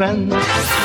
Leuke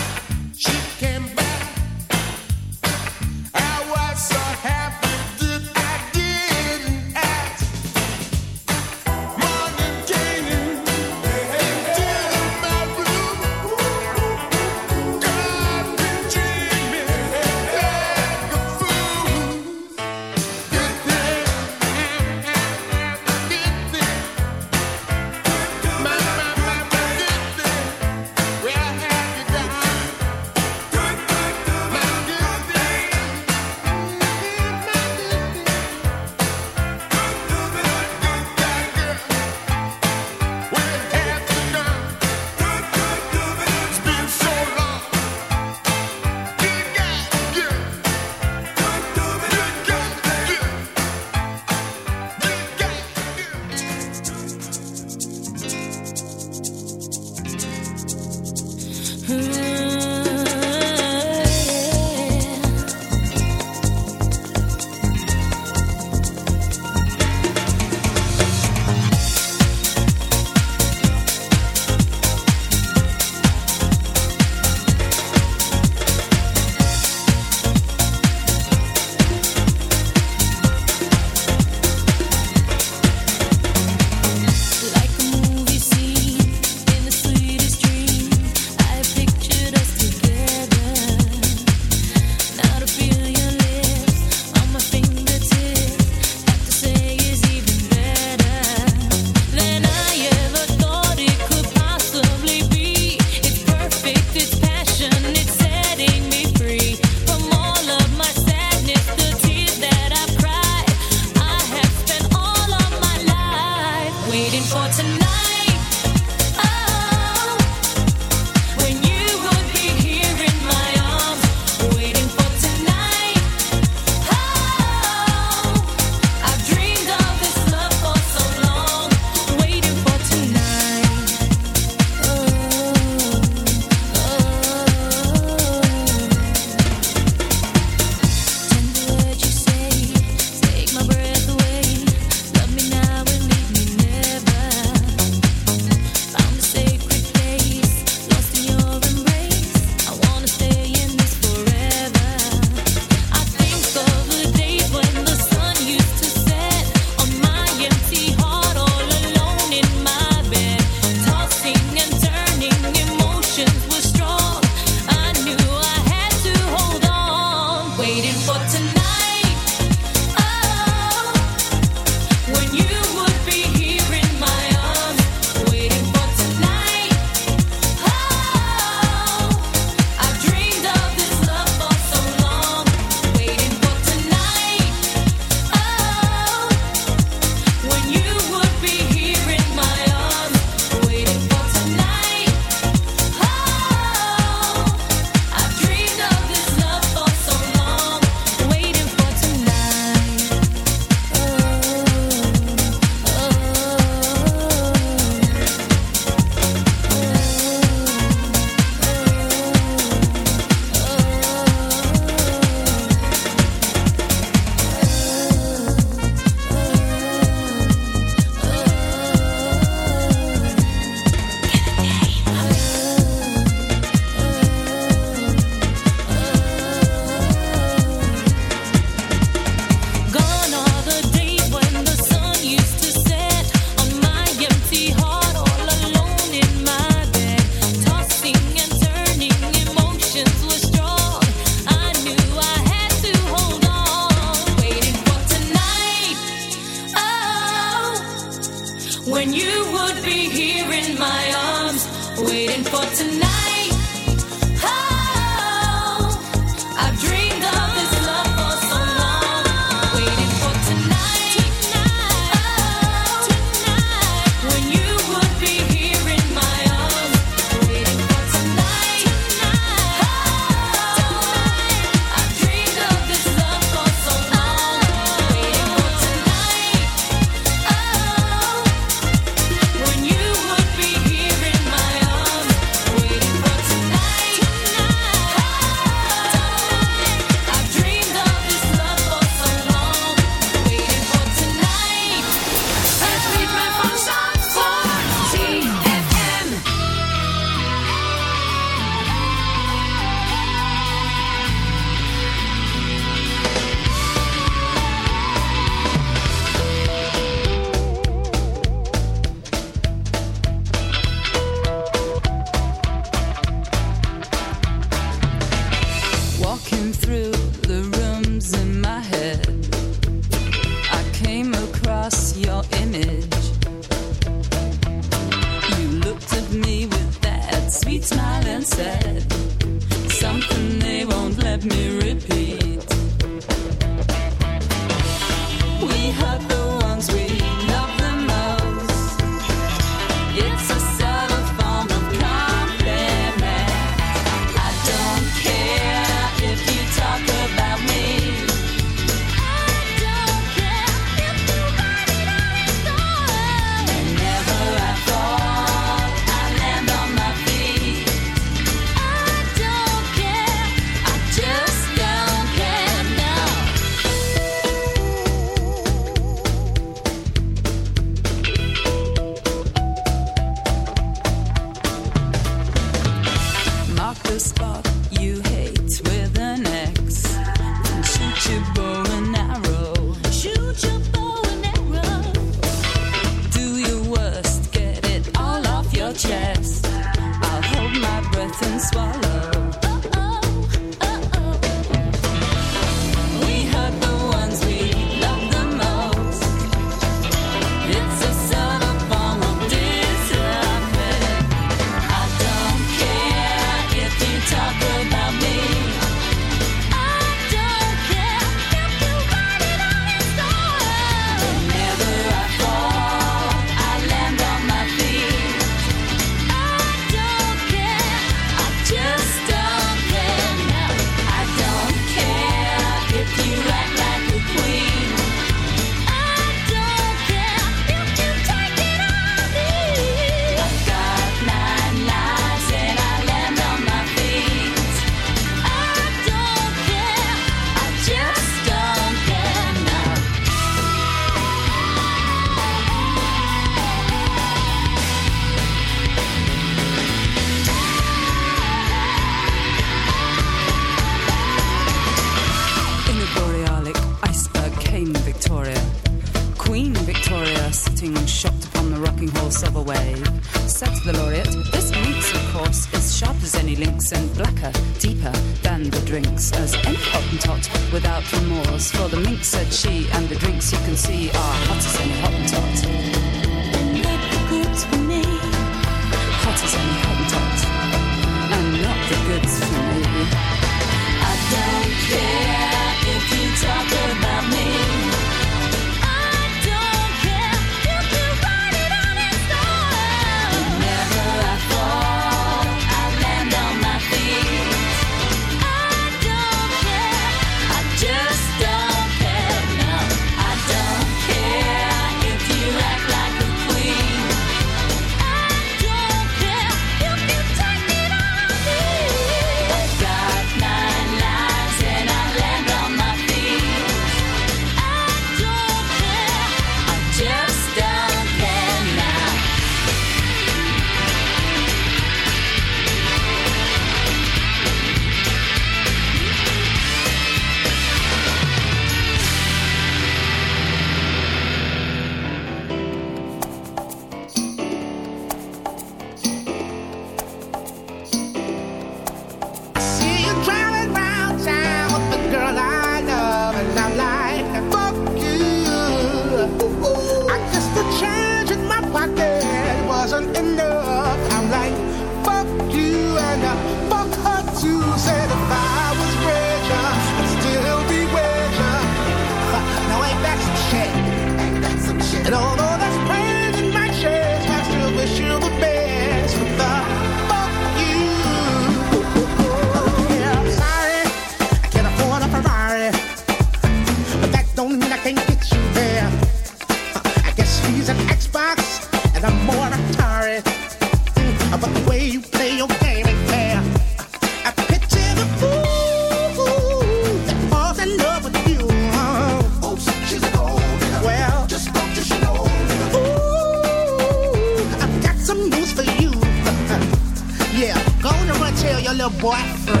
a boyfriend.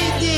every day.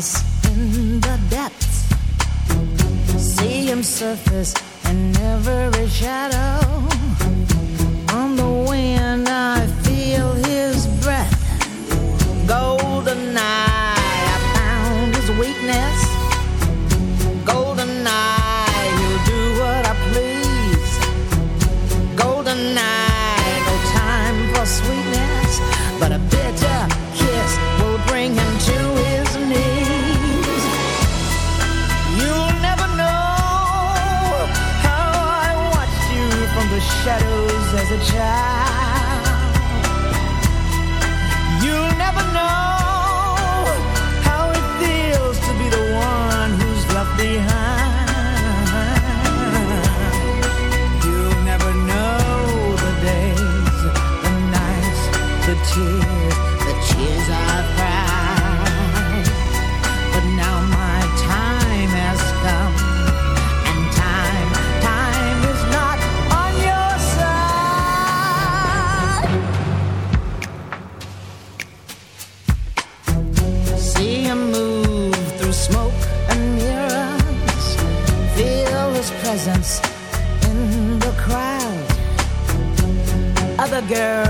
darkness in the depths. See him surface in every shadow. On the wind, I feel his breath. Golden eye, I found his weakness. A child. girl.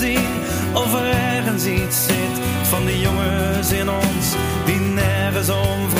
zien of er ergens iets zit van die jongens in ons die nergens om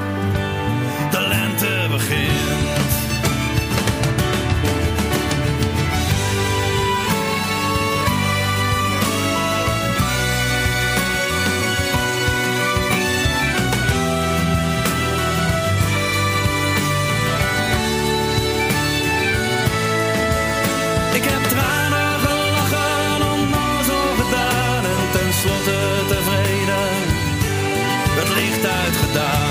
Ik heb tranen gelachen, onnozel gedaan en tenslotte tevreden het licht uitgedaan.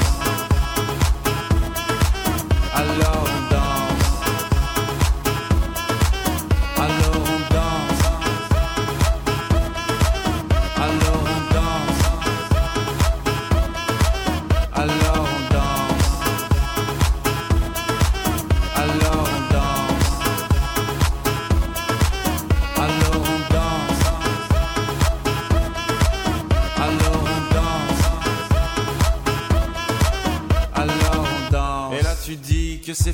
alone.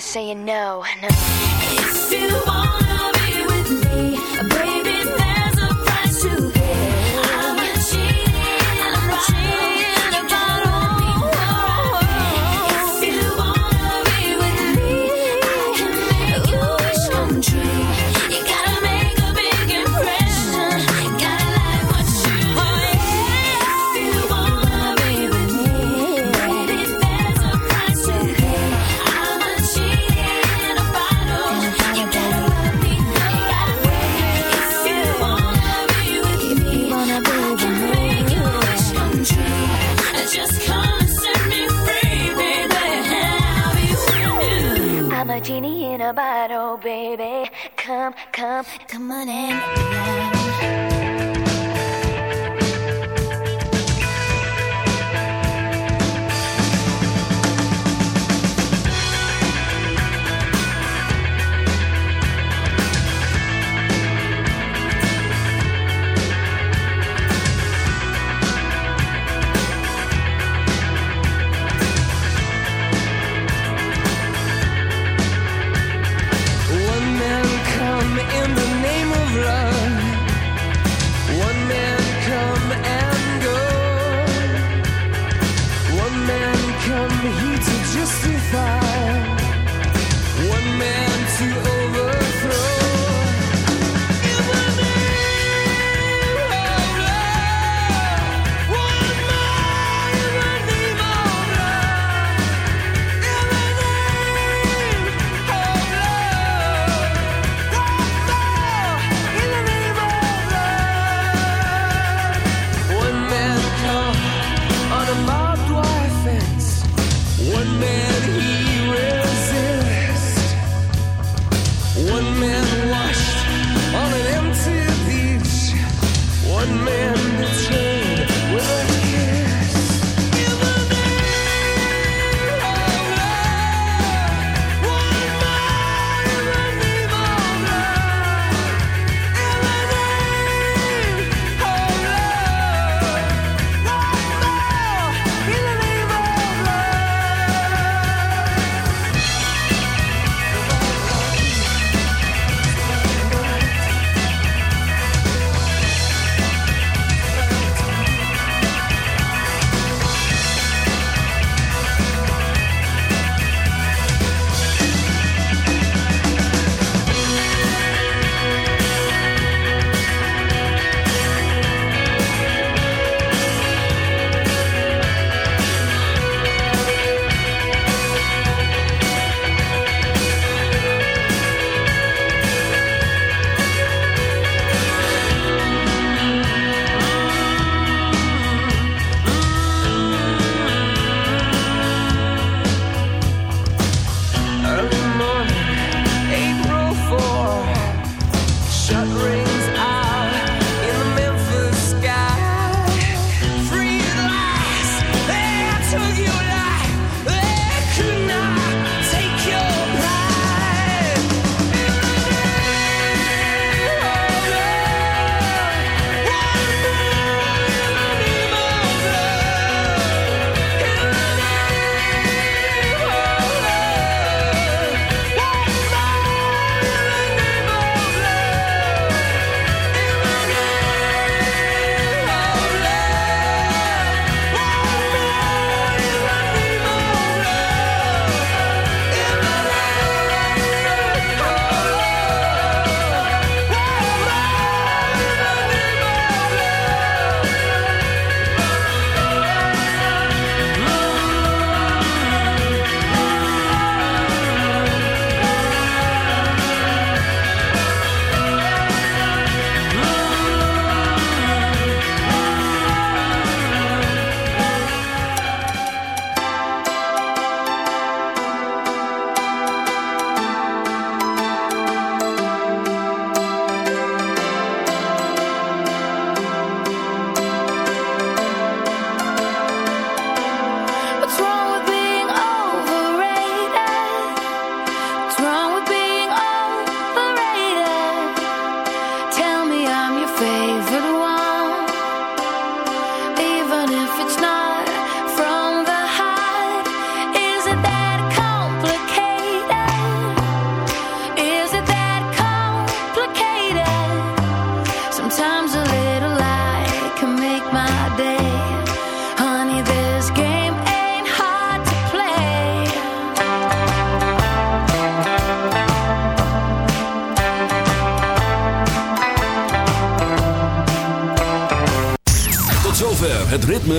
saying no, no. oh baby, come, come, come on in. Yeah.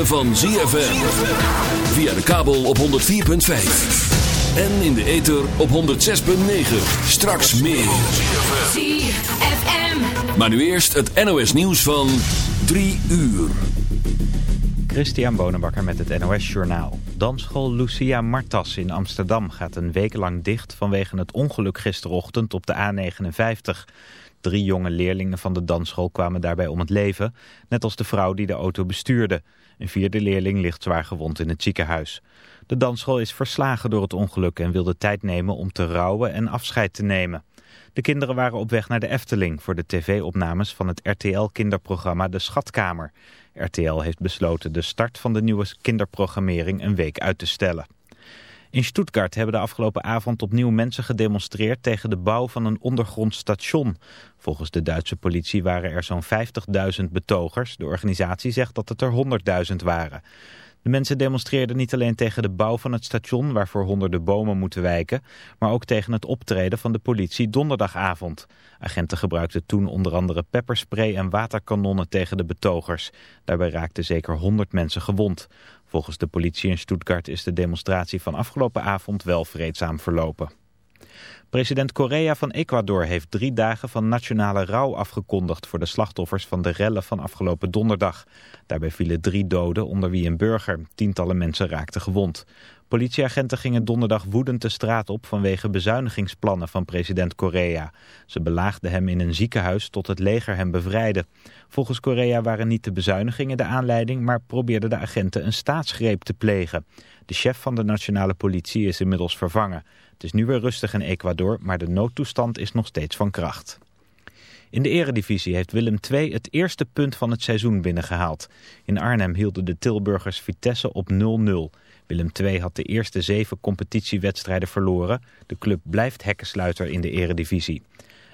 Van ZFM. Via de kabel op 104.5. En in de ether op 106.9. Straks meer. ZFM. Maar nu eerst het NOS nieuws van 3 uur. Christian Bonenbakker met het NOS Journaal. Dansschool Lucia Martas in Amsterdam gaat een week lang dicht vanwege het ongeluk gisterochtend op de A59. Drie jonge leerlingen van de dansschool kwamen daarbij om het leven, net als de vrouw die de auto bestuurde. Een vierde leerling ligt zwaar gewond in het ziekenhuis. De dansschool is verslagen door het ongeluk en wilde tijd nemen om te rouwen en afscheid te nemen. De kinderen waren op weg naar de Efteling voor de tv-opnames van het RTL-kinderprogramma De Schatkamer. RTL heeft besloten de start van de nieuwe kinderprogrammering een week uit te stellen. In Stuttgart hebben de afgelopen avond opnieuw mensen gedemonstreerd tegen de bouw van een ondergronds station. Volgens de Duitse politie waren er zo'n 50.000 betogers. De organisatie zegt dat het er 100.000 waren. De mensen demonstreerden niet alleen tegen de bouw van het station waarvoor honderden bomen moeten wijken, maar ook tegen het optreden van de politie donderdagavond. Agenten gebruikten toen onder andere pepperspray en waterkanonnen tegen de betogers. Daarbij raakten zeker 100 mensen gewond. Volgens de politie in Stuttgart is de demonstratie van afgelopen avond wel vreedzaam verlopen. President Correa van Ecuador heeft drie dagen van nationale rouw afgekondigd voor de slachtoffers van de rellen van afgelopen donderdag. Daarbij vielen drie doden, onder wie een burger. Tientallen mensen raakten gewond. Politieagenten gingen donderdag woedend de straat op vanwege bezuinigingsplannen van president Correa. Ze belaagden hem in een ziekenhuis tot het leger hem bevrijdde. Volgens Correa waren niet de bezuinigingen de aanleiding, maar probeerden de agenten een staatsgreep te plegen. De chef van de nationale politie is inmiddels vervangen. Het is nu weer rustig in Ecuador, maar de noodtoestand is nog steeds van kracht. In de eredivisie heeft Willem II het eerste punt van het seizoen binnengehaald. In Arnhem hielden de Tilburgers Vitesse op 0-0. Willem II had de eerste zeven competitiewedstrijden verloren. De club blijft hekkensluiter in de eredivisie.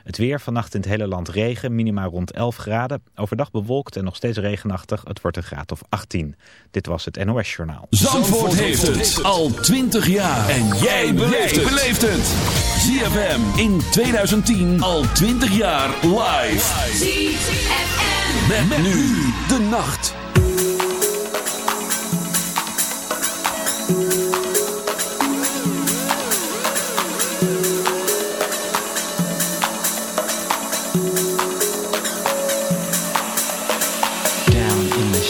Het weer vannacht in het hele land regen, minima rond 11 graden. Overdag bewolkt en nog steeds regenachtig. Het wordt een graad of 18. Dit was het NOS Journaal. Zandvoort heeft het al 20 jaar. En jij beleeft het. ZFM in 2010 al 20 jaar live. ZFM. Met, nu de nacht.